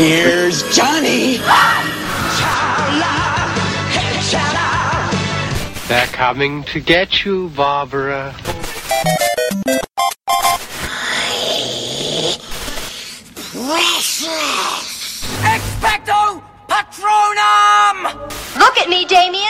Here's Johnny. They're coming to get you, Barbara. Expecto Patronum! Look at me, Damien.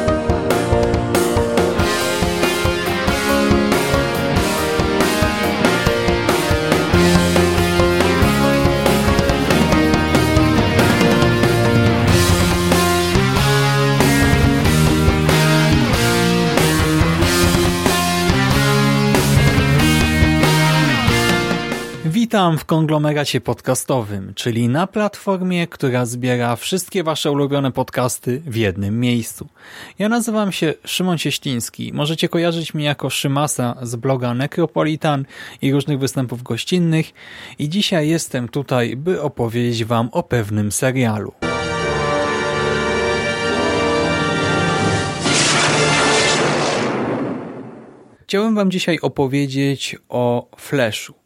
Witam w konglomeracie podcastowym, czyli na platformie, która zbiera wszystkie wasze ulubione podcasty w jednym miejscu. Ja nazywam się Szymon Cieśliński. Możecie kojarzyć mnie jako Szymasa z bloga Necropolitan i różnych występów gościnnych i dzisiaj jestem tutaj, by opowiedzieć wam o pewnym serialu. Chciałem wam dzisiaj opowiedzieć o Flashu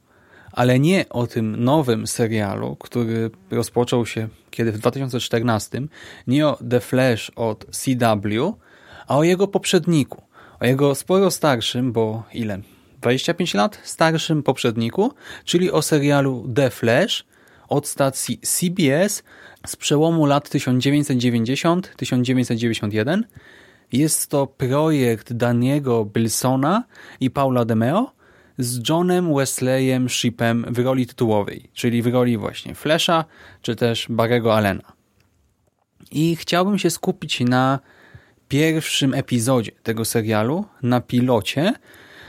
ale nie o tym nowym serialu, który rozpoczął się kiedy w 2014, nie o The Flash od CW, a o jego poprzedniku, o jego sporo starszym, bo ile? 25 lat starszym poprzedniku, czyli o serialu The Flash od stacji CBS z przełomu lat 1990-1991. Jest to projekt Daniego Bilsona i Paula DeMeo, z Johnem Wesleyem Shipem w roli tytułowej, czyli w roli właśnie Flasha, czy też Barego Allena. I chciałbym się skupić na pierwszym epizodzie tego serialu, na pilocie,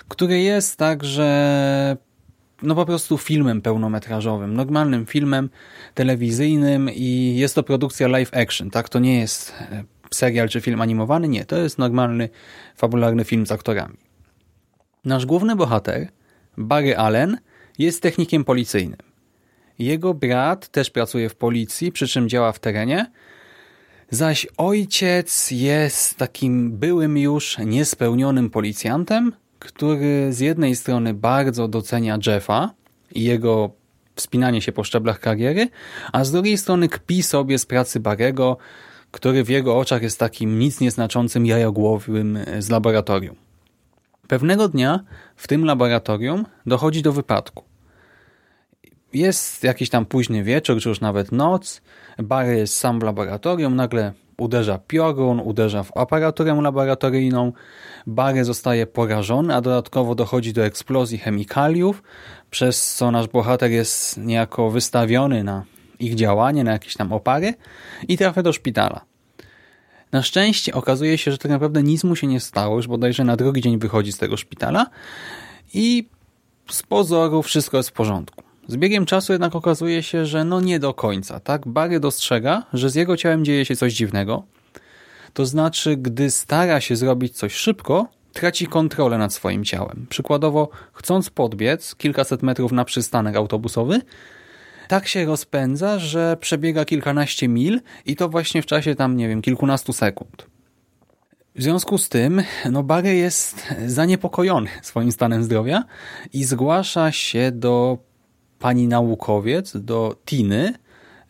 który jest także no po prostu filmem pełnometrażowym, normalnym filmem telewizyjnym i jest to produkcja live action, tak? To nie jest e, serial czy film animowany, nie, to jest normalny, fabularny film z aktorami. Nasz główny bohater, Barry Allen, jest technikiem policyjnym. Jego brat też pracuje w policji, przy czym działa w terenie, zaś ojciec jest takim byłym już niespełnionym policjantem, który z jednej strony bardzo docenia Jeffa i jego wspinanie się po szczeblach kariery, a z drugiej strony kpi sobie z pracy Barego, który w jego oczach jest takim nic nieznaczącym jajogłowym z laboratorium. Pewnego dnia w tym laboratorium dochodzi do wypadku. Jest jakiś tam późny wieczór, czy już nawet noc. Barry jest sam w laboratorium, nagle uderza piorun, uderza w aparaturę laboratoryjną. Barry zostaje porażony, a dodatkowo dochodzi do eksplozji chemikaliów, przez co nasz bohater jest niejako wystawiony na ich działanie, na jakieś tam opary i trafia do szpitala. Na szczęście okazuje się, że tak naprawdę nic mu się nie stało, już bodajże na drugi dzień wychodzi z tego szpitala i z pozoru wszystko jest w porządku. Z biegiem czasu jednak okazuje się, że no nie do końca. tak? Barry dostrzega, że z jego ciałem dzieje się coś dziwnego. To znaczy, gdy stara się zrobić coś szybko, traci kontrolę nad swoim ciałem. Przykładowo, chcąc podbiec kilkaset metrów na przystanek autobusowy, tak się rozpędza, że przebiega kilkanaście mil i to właśnie w czasie tam, nie wiem, kilkunastu sekund. W związku z tym, no Barry jest zaniepokojony swoim stanem zdrowia i zgłasza się do pani naukowiec, do Tiny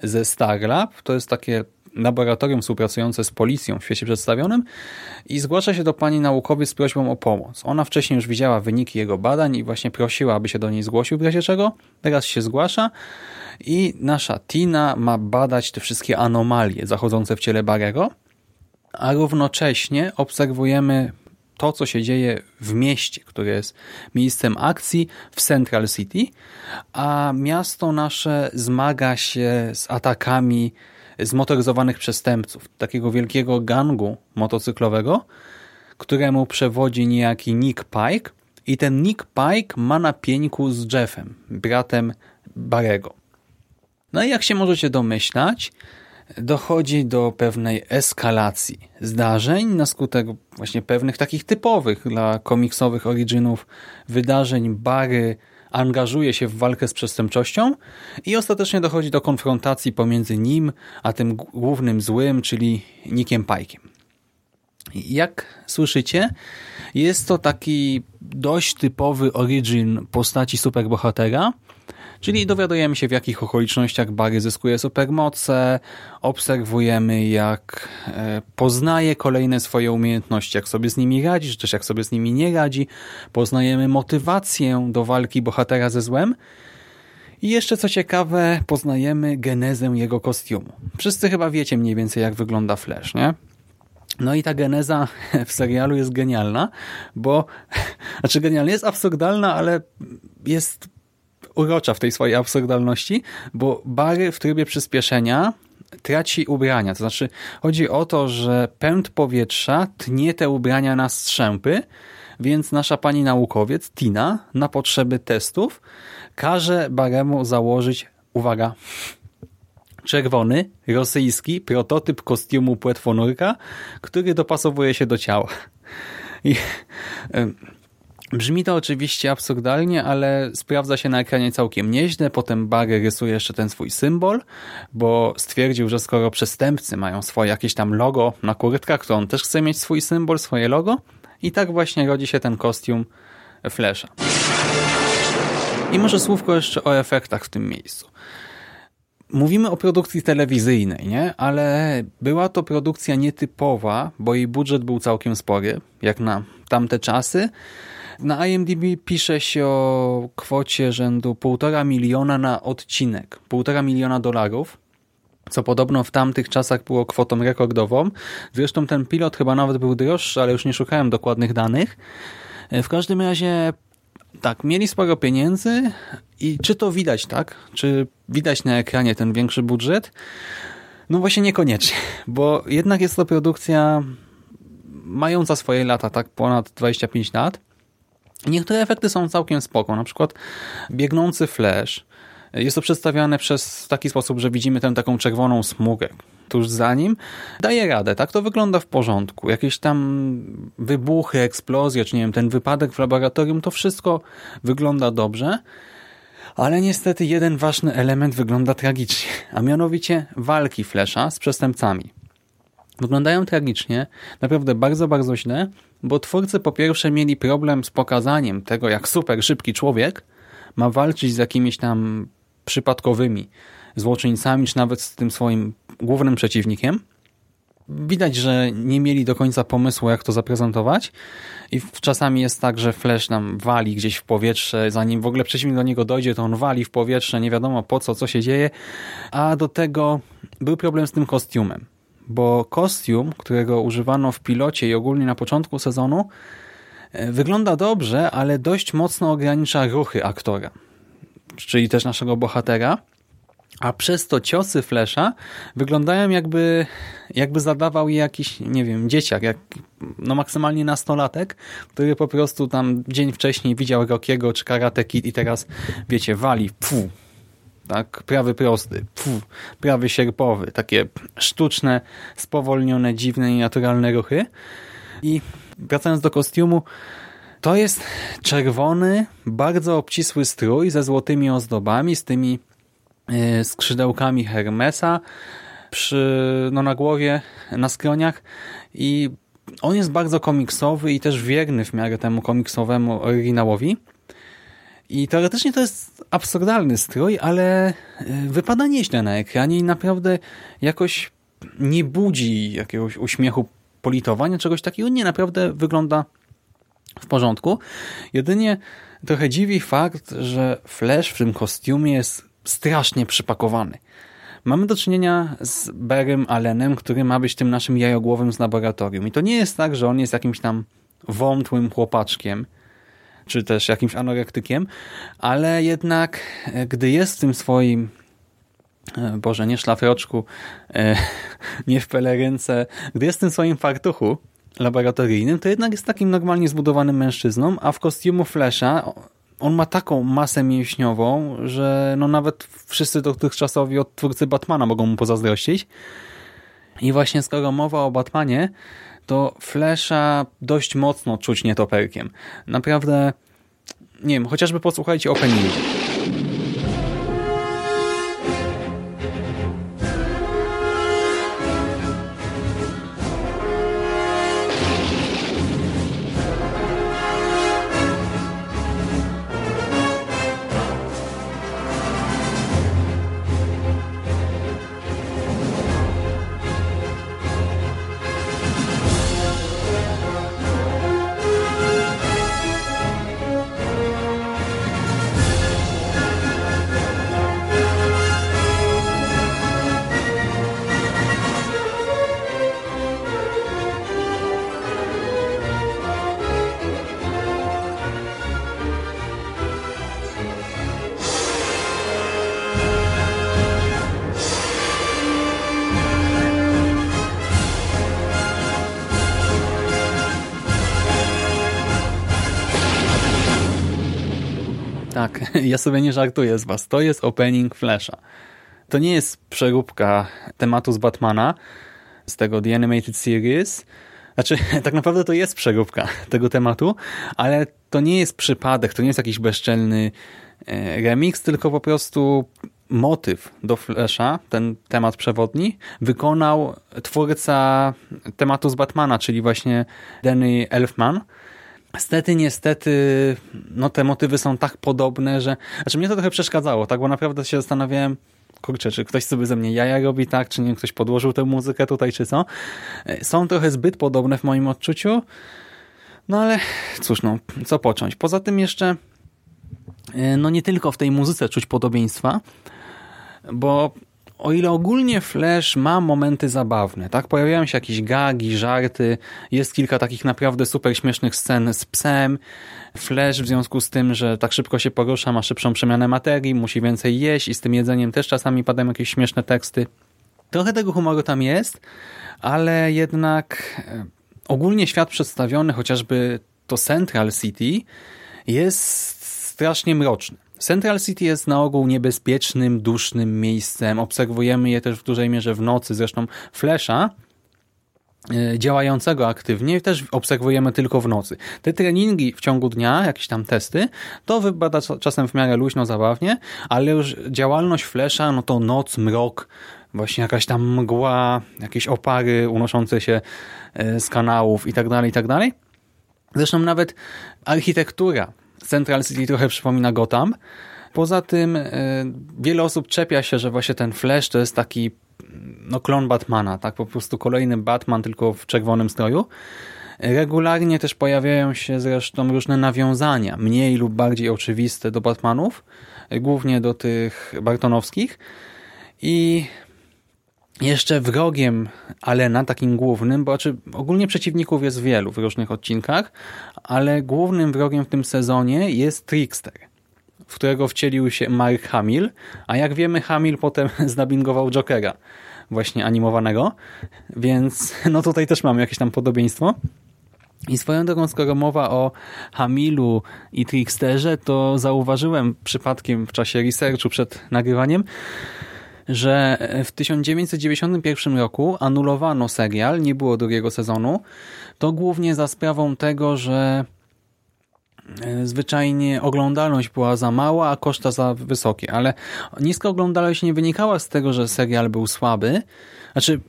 ze Starlab. To jest takie laboratorium współpracujące z policją w świecie przedstawionym i zgłasza się do pani naukowiec z prośbą o pomoc. Ona wcześniej już widziała wyniki jego badań i właśnie prosiła, aby się do niej zgłosił w razie czego. Teraz się zgłasza i nasza Tina ma badać te wszystkie anomalie zachodzące w ciele Barego, a równocześnie obserwujemy to, co się dzieje w mieście, które jest miejscem akcji w Central City, a miasto nasze zmaga się z atakami zmotoryzowanych przestępców, takiego wielkiego gangu motocyklowego, któremu przewodzi niejaki Nick Pike i ten Nick Pike ma na pieńku z Jeffem, bratem Barego. No i jak się możecie domyślać, dochodzi do pewnej eskalacji zdarzeń na skutek właśnie pewnych takich typowych dla komiksowych originów wydarzeń. Barry angażuje się w walkę z przestępczością i ostatecznie dochodzi do konfrontacji pomiędzy nim a tym głównym złym, czyli Nickiem Pike'iem. Jak słyszycie, jest to taki dość typowy origin postaci superbohatera, Czyli dowiadujemy się w jakich okolicznościach Barry zyskuje supermoce, obserwujemy jak e, poznaje kolejne swoje umiejętności, jak sobie z nimi radzi, czy też jak sobie z nimi nie radzi. Poznajemy motywację do walki bohatera ze złem. I jeszcze co ciekawe, poznajemy genezę jego kostiumu. Wszyscy chyba wiecie mniej więcej jak wygląda Flash, nie? No i ta geneza w serialu jest genialna, bo, znaczy genialna, jest absurdalna, ale jest urocza w tej swojej absurdalności, bo Barry w trybie przyspieszenia traci ubrania. To znaczy chodzi o to, że pęd powietrza tnie te ubrania na strzępy, więc nasza pani naukowiec, Tina, na potrzeby testów każe Baremu założyć, uwaga, czerwony, rosyjski prototyp kostiumu płetwonurka, który dopasowuje się do ciała. I, Brzmi to oczywiście absurdalnie, ale sprawdza się na ekranie całkiem nieźle. Potem Barry rysuje jeszcze ten swój symbol, bo stwierdził, że skoro przestępcy mają swoje jakieś tam logo na kurtkach, to on też chce mieć swój symbol, swoje logo. I tak właśnie rodzi się ten kostium Flasha. I może słówko jeszcze o efektach w tym miejscu. Mówimy o produkcji telewizyjnej, nie? ale była to produkcja nietypowa, bo jej budżet był całkiem spory, jak na tamte czasy. Na IMDb pisze się o kwocie rzędu 1,5 miliona na odcinek, 1,5 miliona dolarów, co podobno w tamtych czasach było kwotą rekordową. Zresztą ten pilot chyba nawet był droższy, ale już nie szukałem dokładnych danych. W każdym razie tak, mieli sporo pieniędzy i czy to widać, tak? Czy widać na ekranie ten większy budżet? No właśnie niekoniecznie, bo jednak jest to produkcja mająca swoje lata, tak ponad 25 lat Niektóre efekty są całkiem spoko, na przykład biegnący flash. Jest to przedstawiane przez taki sposób, że widzimy tę taką czerwoną smugę tuż za nim. Daje radę, tak to wygląda w porządku. Jakieś tam wybuchy, eksplozje, czy nie wiem, ten wypadek w laboratorium, to wszystko wygląda dobrze. Ale niestety jeden ważny element wygląda tragicznie, a mianowicie walki Flasha z przestępcami. Wyglądają tragicznie, naprawdę bardzo, bardzo źle, bo twórcy po pierwsze mieli problem z pokazaniem tego, jak super szybki człowiek ma walczyć z jakimiś tam przypadkowymi złoczyńcami, czy nawet z tym swoim głównym przeciwnikiem. Widać, że nie mieli do końca pomysłu, jak to zaprezentować. I czasami jest tak, że Flash nam wali gdzieś w powietrze, zanim w ogóle przeciwnik do niego dojdzie, to on wali w powietrze, nie wiadomo po co, co się dzieje, a do tego był problem z tym kostiumem bo kostium, którego używano w pilocie i ogólnie na początku sezonu, e, wygląda dobrze, ale dość mocno ogranicza ruchy aktora, czyli też naszego bohatera, a przez to ciosy Flesza wyglądają jakby, jakby zadawał je jakiś, nie wiem, dzieciak, jak, no maksymalnie nastolatek, który po prostu tam dzień wcześniej widział Rockiego czy Karate Kid i teraz, wiecie, wali, fu, tak? Prawy prosty, puf, prawy sierpowy, takie sztuczne, spowolnione, dziwne i naturalne ruchy. I wracając do kostiumu, to jest czerwony, bardzo obcisły strój ze złotymi ozdobami, z tymi e, skrzydełkami Hermesa przy, no, na głowie, na skroniach i on jest bardzo komiksowy i też wierny w miarę temu komiksowemu oryginałowi. I teoretycznie to jest absurdalny strój, ale e, wypada nieźle na ekranie i naprawdę jakoś nie budzi jakiegoś uśmiechu politowania, czegoś takiego. Nie, naprawdę wygląda w porządku. Jedynie trochę dziwi fakt, że Flash w tym kostiumie jest strasznie przypakowany. Mamy do czynienia z Berem Allenem, który ma być tym naszym jajogłowym z laboratorium. I to nie jest tak, że on jest jakimś tam wątłym chłopaczkiem, czy też jakimś anorektykiem, ale jednak e, gdy jest w tym swoim e, Boże, nie szlafroczku, e, nie w pelerynce, gdy jest w tym swoim fartuchu laboratoryjnym, to jednak jest takim normalnie zbudowanym mężczyzną, a w kostiumu Flasha on ma taką masę mięśniową, że no nawet wszyscy dotychczasowi odtwórcy Batmana mogą mu pozazdrościć. I właśnie skoro mowa o Batmanie, to Flasha dość mocno czuć nietoperkiem. Naprawdę, nie wiem, chociażby posłuchajcie. Tak, ja sobie nie żartuję z was. To jest opening Flasha. To nie jest przeróbka tematu z Batmana, z tego The Animated Series. Znaczy, tak naprawdę to jest przeróbka tego tematu, ale to nie jest przypadek, to nie jest jakiś bezczelny e, remix, tylko po prostu motyw do Flasha, ten temat przewodni, wykonał twórca tematu z Batmana, czyli właśnie Danny Elfman, Stety, niestety, no te motywy są tak podobne, że... Znaczy mnie to trochę przeszkadzało, tak, bo naprawdę się zastanawiałem, kurczę, czy ktoś sobie ze mnie jaja robi, tak, czy nie ktoś podłożył tę muzykę tutaj, czy co. Są trochę zbyt podobne w moim odczuciu, no ale cóż, no, co począć. Poza tym jeszcze, no nie tylko w tej muzyce czuć podobieństwa, bo o ile ogólnie Flash ma momenty zabawne, tak? Pojawiają się jakieś gagi, żarty, jest kilka takich naprawdę super śmiesznych scen z psem. Flash w związku z tym, że tak szybko się porusza, ma szybszą przemianę materii, musi więcej jeść i z tym jedzeniem też czasami padają jakieś śmieszne teksty. Trochę tego humoru tam jest, ale jednak e, ogólnie świat przedstawiony, chociażby to Central City, jest strasznie mroczny. Central City jest na ogół niebezpiecznym, dusznym miejscem. Obserwujemy je też w dużej mierze w nocy. Zresztą Flasha e, działającego aktywnie też obserwujemy tylko w nocy. Te treningi w ciągu dnia, jakieś tam testy, to wypada czasem w miarę luźno, zabawnie, ale już działalność Flasha, no to noc, mrok, właśnie jakaś tam mgła, jakieś opary unoszące się e, z kanałów i tak dalej, i tak dalej. Zresztą nawet architektura Central City trochę przypomina Gotham. Poza tym e, wiele osób czepia się, że właśnie ten Flash to jest taki no klon Batmana, tak po prostu kolejny Batman tylko w czerwonym stroju. Regularnie też pojawiają się zresztą różne nawiązania, mniej lub bardziej oczywiste do Batmanów, głównie do tych bartonowskich. I jeszcze wrogiem Alena, takim głównym, bo znaczy ogólnie przeciwników jest wielu w różnych odcinkach, ale głównym wrogiem w tym sezonie jest Trickster, w którego wcielił się Mark Hamill, a jak wiemy Hamill potem znabingował Jokera, właśnie animowanego, więc no tutaj też mamy jakieś tam podobieństwo. I swoją drogą, skoro mowa o Hamilu i Tricksterze, to zauważyłem przypadkiem w czasie researchu przed nagrywaniem, że w 1991 roku anulowano serial, nie było drugiego sezonu. To głównie za sprawą tego, że e, zwyczajnie oglądalność była za mała, a koszta za wysokie, ale niska oglądalność nie wynikała z tego, że serial był słaby. Znaczy,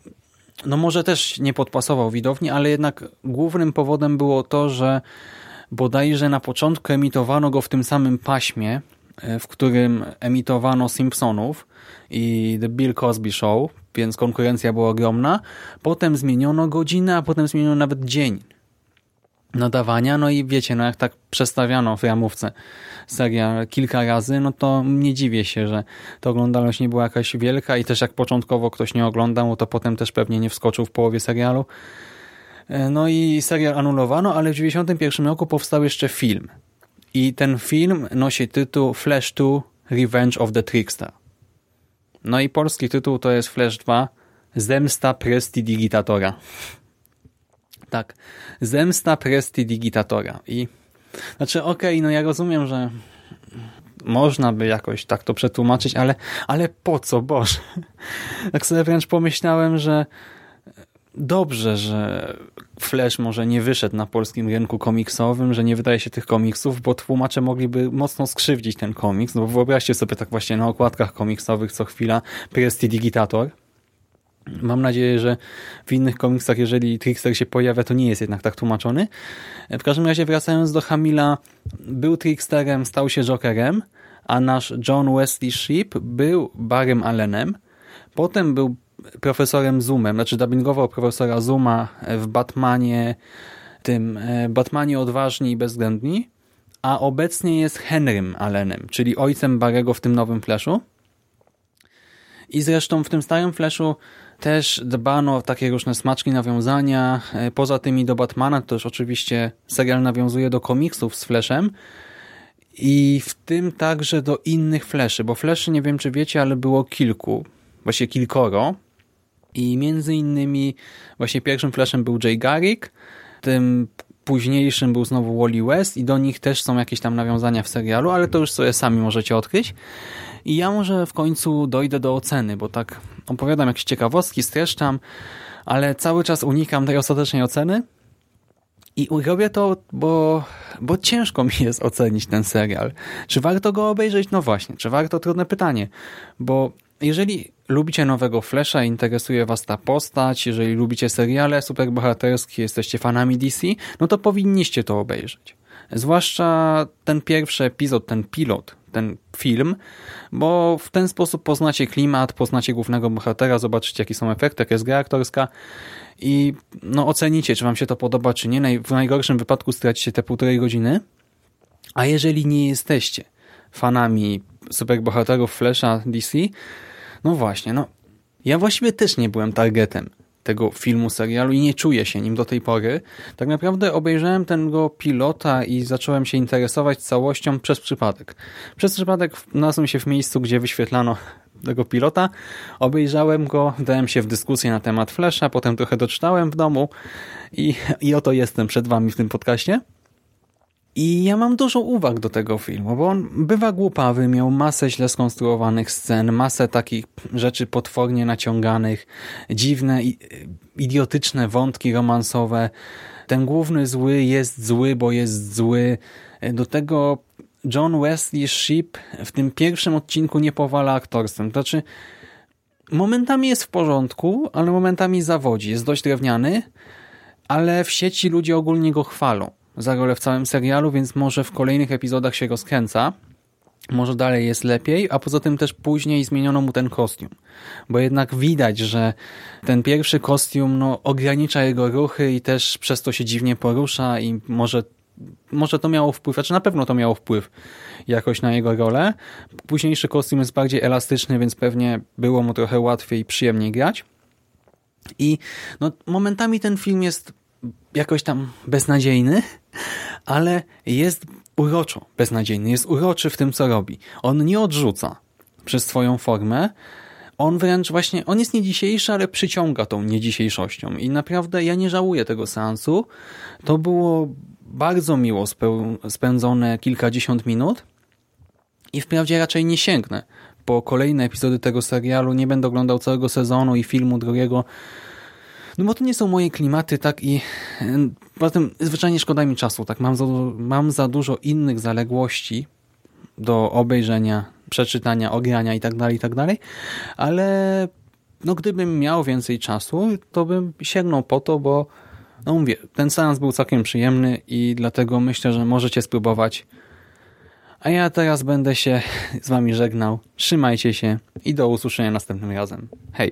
no może też nie podpasował widowni, ale jednak głównym powodem było to, że bodajże na początku emitowano go w tym samym paśmie, e, w którym emitowano Simpsonów, i The Bill Cosby Show, więc konkurencja była ogromna. Potem zmieniono godzinę, a potem zmieniono nawet dzień nadawania, no i wiecie, no jak tak przestawiano w ramówce serial kilka razy, no to nie dziwię się, że ta oglądalność nie była jakaś wielka i też jak początkowo ktoś nie oglądał, to potem też pewnie nie wskoczył w połowie serialu. E, no i serial anulowano, ale w 1991 roku powstał jeszcze film. I ten film nosi tytuł Flash 2 Revenge of the Trickster. No i polski tytuł to jest Flash 2 Zemsta Prestidigitatora. Tak, Zemsta Prestidigitatora. I znaczy, okej, okay, no ja rozumiem, że można by jakoś tak to przetłumaczyć, ale, ale po co, Boże? Tak sobie wręcz pomyślałem, że dobrze, że Flash może nie wyszedł na polskim rynku komiksowym, że nie wydaje się tych komiksów, bo tłumacze mogliby mocno skrzywdzić ten komiks, no bo wyobraźcie sobie tak właśnie na okładkach komiksowych co chwila Prestidigitator. Mam nadzieję, że w innych komiksach, jeżeli Trickster się pojawia, to nie jest jednak tak tłumaczony. W każdym razie wracając do Hamila, był Tricksterem, stał się Jokerem, a nasz John Wesley Shipp był Barrym Allenem. Potem był profesorem Zoomem, znaczy dubbingował profesora Zooma w Batmanie, tym e, Batmanie Odważni i Bezwzględni, a obecnie jest Henrym Allenem, czyli ojcem Barego w tym nowym Flashu. I zresztą w tym starym Flashu też dbano o takie różne smaczki, nawiązania. E, poza tymi do Batmana, to też oczywiście serial nawiązuje do komiksów z Flashem, i w tym także do innych Fleszy, bo Fleszy nie wiem czy wiecie, ale było kilku, właśnie kilkoro i między innymi właśnie pierwszym Flashem był Jay Garrick, tym późniejszym był znowu Wally West i do nich też są jakieś tam nawiązania w serialu, ale to już sobie sami możecie odkryć. I ja może w końcu dojdę do oceny, bo tak opowiadam jakieś ciekawostki, streszczam, ale cały czas unikam tej ostatecznej oceny, i robię to, bo, bo ciężko mi jest ocenić ten serial. Czy warto go obejrzeć? No właśnie, czy warto? Trudne pytanie. Bo jeżeli lubicie nowego Flasha, interesuje was ta postać, jeżeli lubicie seriale superbohaterskie, jesteście fanami DC, no to powinniście to obejrzeć. Zwłaszcza ten pierwszy epizod, ten pilot, ten film, bo w ten sposób poznacie klimat, poznacie głównego bohatera, zobaczycie jakie są efekty, jaka jest gra aktorska i no, ocenicie, czy wam się to podoba, czy nie. W najgorszym wypadku stracicie te półtorej godziny, a jeżeli nie jesteście fanami superbohaterów Flasha DC, no właśnie, no ja właściwie też nie byłem targetem tego filmu, serialu i nie czuję się nim do tej pory. Tak naprawdę obejrzałem tego pilota i zacząłem się interesować całością przez przypadek. Przez przypadek znalazłem się w miejscu, gdzie wyświetlano tego pilota. Obejrzałem go, dałem się w dyskusję na temat Flasha, potem trochę doczytałem w domu i, i oto jestem przed wami w tym podcaście. I ja mam dużo uwag do tego filmu, bo on bywa głupawy, miał masę źle skonstruowanych scen, masę takich rzeczy potwornie naciąganych, dziwne, idiotyczne wątki romansowe. Ten główny zły jest zły, bo jest zły. Do tego John Wesley Shipp w tym pierwszym odcinku nie powala aktorstwem. To znaczy, momentami jest w porządku, ale momentami zawodzi. Jest dość drewniany, ale w sieci ludzie ogólnie go chwalą za rolę w całym serialu, więc może w kolejnych epizodach się rozkręca. Może dalej jest lepiej, a poza tym też później zmieniono mu ten kostium. Bo jednak widać, że ten pierwszy kostium no, ogranicza jego ruchy i też przez to się dziwnie porusza i może może to miało wpływ, znaczy na pewno to miało wpływ jakoś na jego rolę. Późniejszy kostium jest bardziej elastyczny, więc pewnie było mu trochę łatwiej i przyjemniej grać. I no, momentami ten film jest jakoś tam beznadziejny, ale jest uroczo beznadziejny, jest uroczy w tym, co robi. On nie odrzuca przez swoją formę, on wręcz właśnie, on jest nie dzisiejszy, ale przyciąga tą niedzisiejszością. I naprawdę ja nie żałuję tego seansu. To było bardzo miło spędzone kilkadziesiąt minut. I wprawdzie raczej nie sięgnę po kolejne epizody tego serialu, nie będę oglądał całego sezonu i filmu drugiego, no bo to nie są moje klimaty, tak i poza tym zwyczajnie szkoda mi czasu, tak mam za, mam za dużo innych zaległości do obejrzenia, przeczytania, ogrania i tak dalej, i tak dalej, ale no gdybym miał więcej czasu, to bym sięgnął po to, bo no mówię, ten seans był całkiem przyjemny i dlatego myślę, że możecie spróbować. A ja teraz będę się z wami żegnał. Trzymajcie się i do usłyszenia następnym razem. Hej!